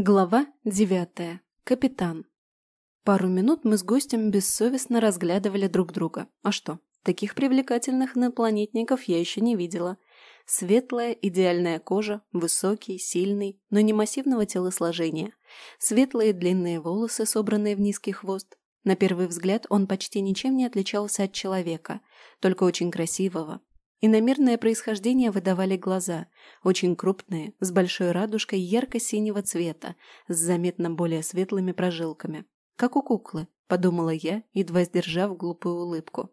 Глава девятая. Капитан. Пару минут мы с гостем бессовестно разглядывали друг друга. А что, таких привлекательных инопланетников я еще не видела. Светлая, идеальная кожа, высокий, сильный, но не массивного телосложения. Светлые длинные волосы, собранные в низкий хвост. На первый взгляд он почти ничем не отличался от человека, только очень красивого. Иномерное происхождение выдавали глаза, очень крупные, с большой радужкой ярко-синего цвета, с заметно более светлыми прожилками. Как у куклы, подумала я, едва сдержав глупую улыбку.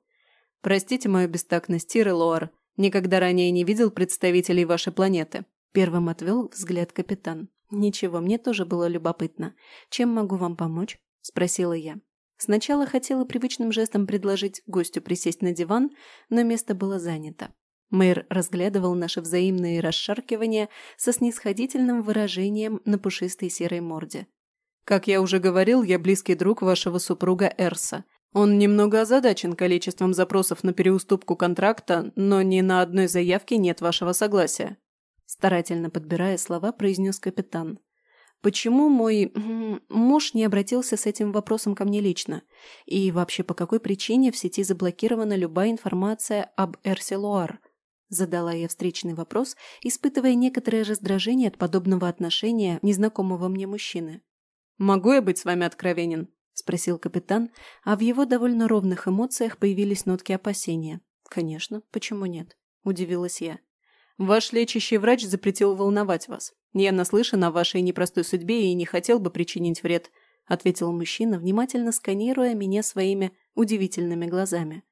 «Простите мою бестактность, Тир. Никогда ранее не видел представителей вашей планеты». Первым отвел взгляд капитан. «Ничего, мне тоже было любопытно. Чем могу вам помочь?» – спросила я. Сначала хотела привычным жестом предложить гостю присесть на диван, но место было занято. Мэр разглядывал наши взаимные расшаркивания со снисходительным выражением на пушистой серой морде. «Как я уже говорил, я близкий друг вашего супруга Эрса. Он немного озадачен количеством запросов на переуступку контракта, но ни на одной заявке нет вашего согласия», старательно подбирая слова, произнес капитан. Почему мой муж не обратился с этим вопросом ко мне лично? И вообще, по какой причине в сети заблокирована любая информация об Эрсе Луар? Задала я встречный вопрос, испытывая некоторое раздражение от подобного отношения незнакомого мне мужчины. «Могу я быть с вами откровенен?» – спросил капитан, а в его довольно ровных эмоциях появились нотки опасения. «Конечно, почему нет?» – удивилась я. «Ваш лечащий врач запретил волновать вас. Я наслышан о вашей непростой судьбе и не хотел бы причинить вред», – ответил мужчина, внимательно сканируя меня своими удивительными глазами.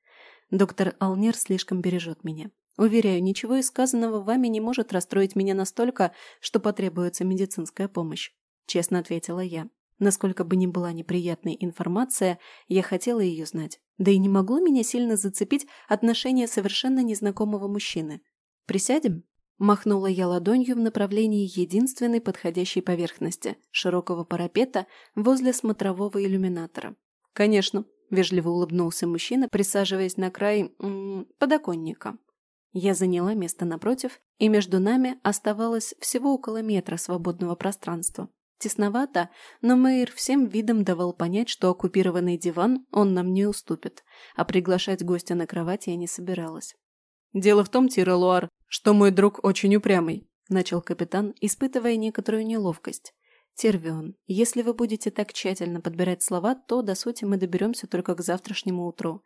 «Доктор Алнер слишком бережет меня. Уверяю, ничего из сказанного вами не может расстроить меня настолько, что потребуется медицинская помощь», – честно ответила я. Насколько бы ни была неприятной информация, я хотела ее знать. Да и не могло меня сильно зацепить отношение совершенно незнакомого мужчины. «Присядем?» Махнула я ладонью в направлении единственной подходящей поверхности – широкого парапета возле смотрового иллюминатора. «Конечно», – вежливо улыбнулся мужчина, присаживаясь на край м -м, подоконника. Я заняла место напротив, и между нами оставалось всего около метра свободного пространства. Тесновато, но Мэйр всем видом давал понять, что оккупированный диван он нам не уступит, а приглашать гостя на кровать я не собиралась. «Дело в том, Тирелуар, что мой друг очень упрямый», – начал капитан, испытывая некоторую неловкость. «Тервион, если вы будете так тщательно подбирать слова, то до сути мы доберемся только к завтрашнему утру.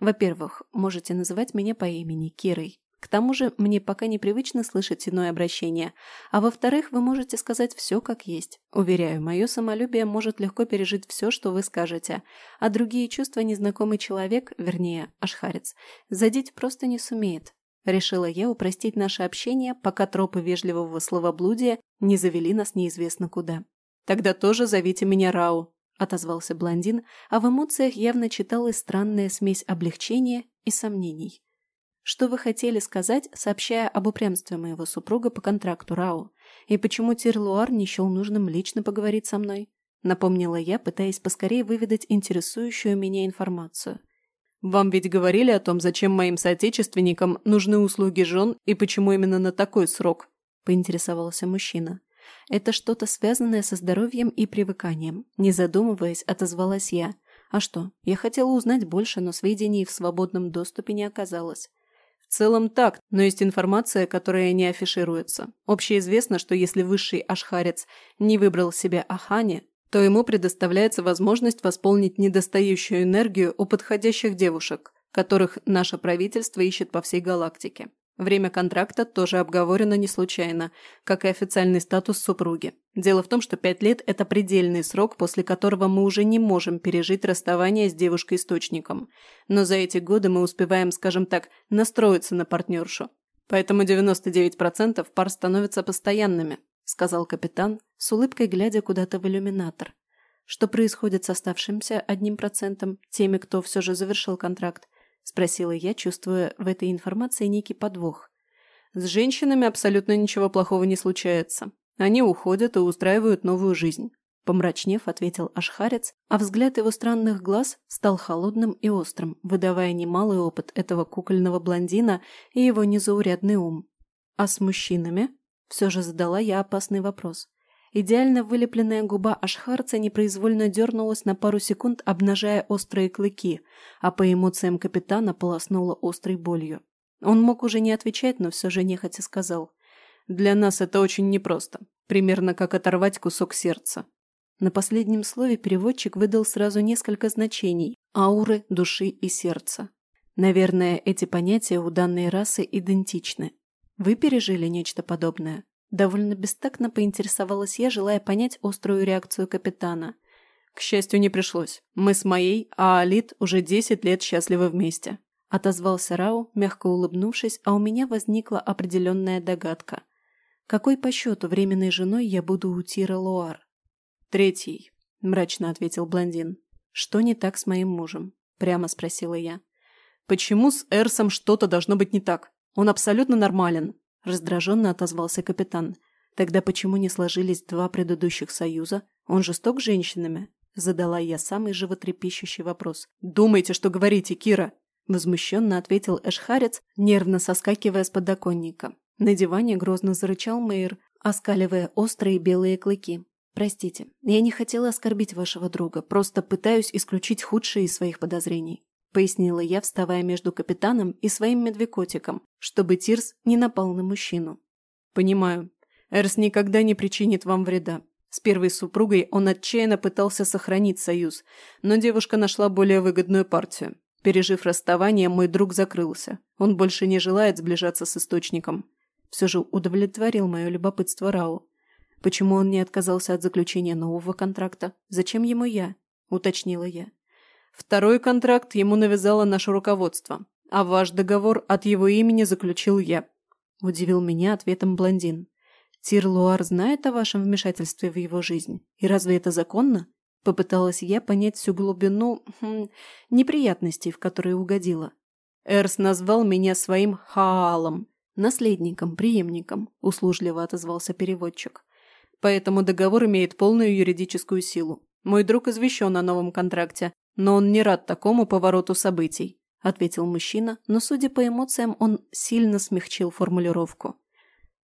Во-первых, можете называть меня по имени Кирой. К тому же мне пока непривычно слышать иное обращение. А во-вторых, вы можете сказать все как есть. Уверяю, мое самолюбие может легко пережить все, что вы скажете. А другие чувства незнакомый человек, вернее, ашхарец, задеть просто не сумеет. Решила я упростить наше общение, пока тропы вежливого словоблудия не завели нас неизвестно куда. «Тогда тоже зовите меня Рау», – отозвался блондин, а в эмоциях явно читалась странная смесь облегчения и сомнений. Что вы хотели сказать, сообщая об упрямстве моего супруга по контракту Рао? И почему Тирлуар не счел нужным лично поговорить со мной? Напомнила я, пытаясь поскорее выведать интересующую меня информацию. «Вам ведь говорили о том, зачем моим соотечественникам нужны услуги жен и почему именно на такой срок?» – поинтересовался мужчина. «Это что-то связанное со здоровьем и привыканием», – не задумываясь, отозвалась я. «А что, я хотела узнать больше, но сведений в свободном доступе не оказалось. Целом так, но есть информация, которая не афишируется. Общеизвестно, что если высший ашхарец не выбрал себе Ахани, то ему предоставляется возможность восполнить недостающую энергию у подходящих девушек, которых наше правительство ищет по всей галактике. Время контракта тоже обговорено не случайно, как и официальный статус супруги. Дело в том, что пять лет – это предельный срок, после которого мы уже не можем пережить расставание с девушкой-источником. Но за эти годы мы успеваем, скажем так, настроиться на партнершу. Поэтому 99% пар становятся постоянными, сказал капитан, с улыбкой глядя куда-то в иллюминатор. Что происходит с оставшимся одним процентом, теми, кто все же завершил контракт? – спросила я, чувствуя в этой информации некий подвох. «С женщинами абсолютно ничего плохого не случается. Они уходят и устраивают новую жизнь», – помрачнев, ответил Ашхарец, а взгляд его странных глаз стал холодным и острым, выдавая немалый опыт этого кукольного блондина и его незаурядный ум. А с мужчинами? Все же задала я опасный вопрос. Идеально вылепленная губа Ашхарца непроизвольно дернулась на пару секунд, обнажая острые клыки, а по эмоциям капитана полоснула острой болью. Он мог уже не отвечать, но все же нехотя сказал. «Для нас это очень непросто. Примерно как оторвать кусок сердца». На последнем слове переводчик выдал сразу несколько значений – ауры, души и сердца. Наверное, эти понятия у данной расы идентичны. Вы пережили нечто подобное? Довольно бестактно поинтересовалась я, желая понять острую реакцию капитана. К счастью, не пришлось. Мы с моей, а Алит уже десять лет счастливы вместе. Отозвался Рау, мягко улыбнувшись, а у меня возникла определенная догадка. Какой по счету временной женой я буду у Тира Луар? Третий, мрачно ответил блондин. Что не так с моим мужем? Прямо спросила я. Почему с Эрсом что-то должно быть не так? Он абсолютно нормален, – раздраженно отозвался капитан. «Тогда почему не сложились два предыдущих союза? Он жесток с женщинами?» – задала я самый животрепещущий вопрос. «Думайте, что говорите, Кира!» – возмущенно ответил Эшхарец, нервно соскакивая с подоконника. На диване грозно зарычал Мейер, оскаливая острые белые клыки. «Простите, я не хотела оскорбить вашего друга, просто пытаюсь исключить худшие из своих подозрений. – пояснила я, вставая между капитаном и своим медвекотиком, чтобы Тирс не напал на мужчину. «Понимаю. Эрс никогда не причинит вам вреда. С первой супругой он отчаянно пытался сохранить союз, но девушка нашла более выгодную партию. Пережив расставание, мой друг закрылся. Он больше не желает сближаться с источником. Все же удовлетворил мое любопытство Рау. Почему он не отказался от заключения нового контракта? Зачем ему я? Уточнила я. Второй контракт ему навязало наше руководство, а ваш договор от его имени заключил я. Удивил меня ответом блондин. Тир Луар знает о вашем вмешательстве в его жизнь? И разве это законно? Попыталась я понять всю глубину хм, неприятностей, в которые угодила. Эрс назвал меня своим Хаалом, наследником, преемником, услужливо отозвался переводчик. Поэтому договор имеет полную юридическую силу. Мой друг извещен о новом контракте, но он не рад такому повороту событий», – ответил мужчина, но, судя по эмоциям, он сильно смягчил формулировку.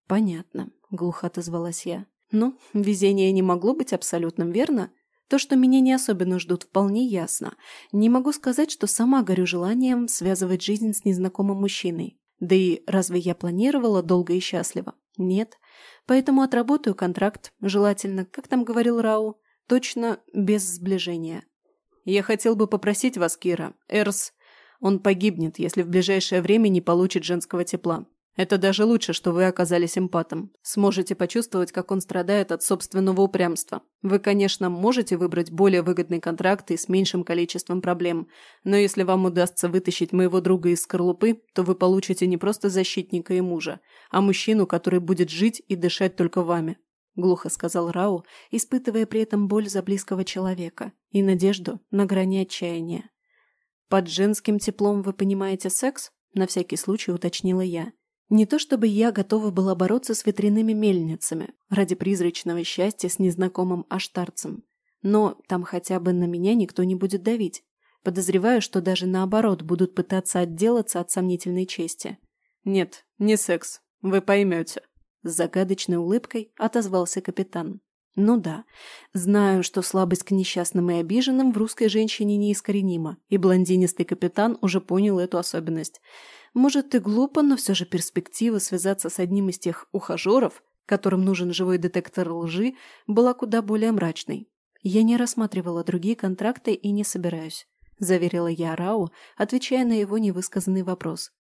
«Понятно», – глухо отозвалась я. «Ну, везение не могло быть абсолютным, верно? То, что меня не особенно ждут, вполне ясно. Не могу сказать, что сама горю желанием связывать жизнь с незнакомым мужчиной. Да и разве я планировала долго и счастливо? Нет. Поэтому отработаю контракт, желательно, как там говорил Рау, точно без сближения. Я хотел бы попросить вас, Кира, Эрс, он погибнет, если в ближайшее время не получит женского тепла. Это даже лучше, что вы оказались эмпатом. Сможете почувствовать, как он страдает от собственного упрямства. Вы, конечно, можете выбрать более выгодный контракт и с меньшим количеством проблем, но если вам удастся вытащить моего друга из скорлупы, то вы получите не просто защитника и мужа, а мужчину, который будет жить и дышать только вами. – глухо сказал Рау, испытывая при этом боль за близкого человека и надежду на грани отчаяния. «Под женским теплом вы понимаете секс?» – на всякий случай уточнила я. Не то чтобы я готова была бороться с ветряными мельницами ради призрачного счастья с незнакомым аштарцем, но там хотя бы на меня никто не будет давить. Подозреваю, что даже наоборот будут пытаться отделаться от сомнительной чести. «Нет, не секс. Вы поймете», с загадочной улыбкой отозвался капитан. Ну да, знаю, что слабость к несчастным и обиженным в русской женщине неискоренима, и блондинистый капитан уже понял эту особенность. Может и глупо, но все же перспектива связаться с одним из тех ухажеров, которым нужен живой детектор лжи, была куда более мрачной. Я не рассматривала другие контракты и не собираюсь, заверила я Рау, отвечая на его невысказанный вопрос.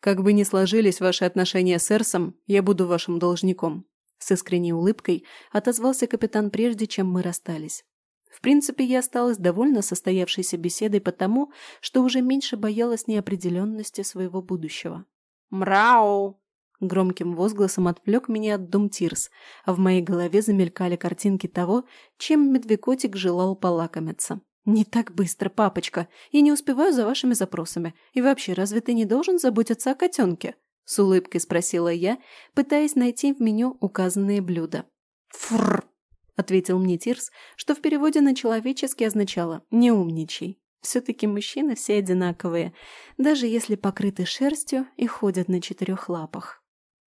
Как бы ни сложились ваши отношения с Эрсом, я буду вашим должником. С искренней улыбкой отозвался капитан прежде, чем мы расстались. В принципе, я осталась довольна состоявшейся беседой потому, что уже меньше боялась неопределенности своего будущего. «Мрау!» Громким возгласом отвлек меня от Дом Тирс, а в моей голове замелькали картинки того, чем медвекотик желал полакомиться. «Не так быстро, папочка. Я не успеваю за вашими запросами. И вообще, разве ты не должен заботиться о котенке?» С улыбкой спросила я, пытаясь найти в меню указанные блюда. «Фррр!» – ответил мне Тирс, что в переводе на человеческий означало «не умничай». Все-таки мужчины все одинаковые, даже если покрыты шерстью и ходят на четырех лапах.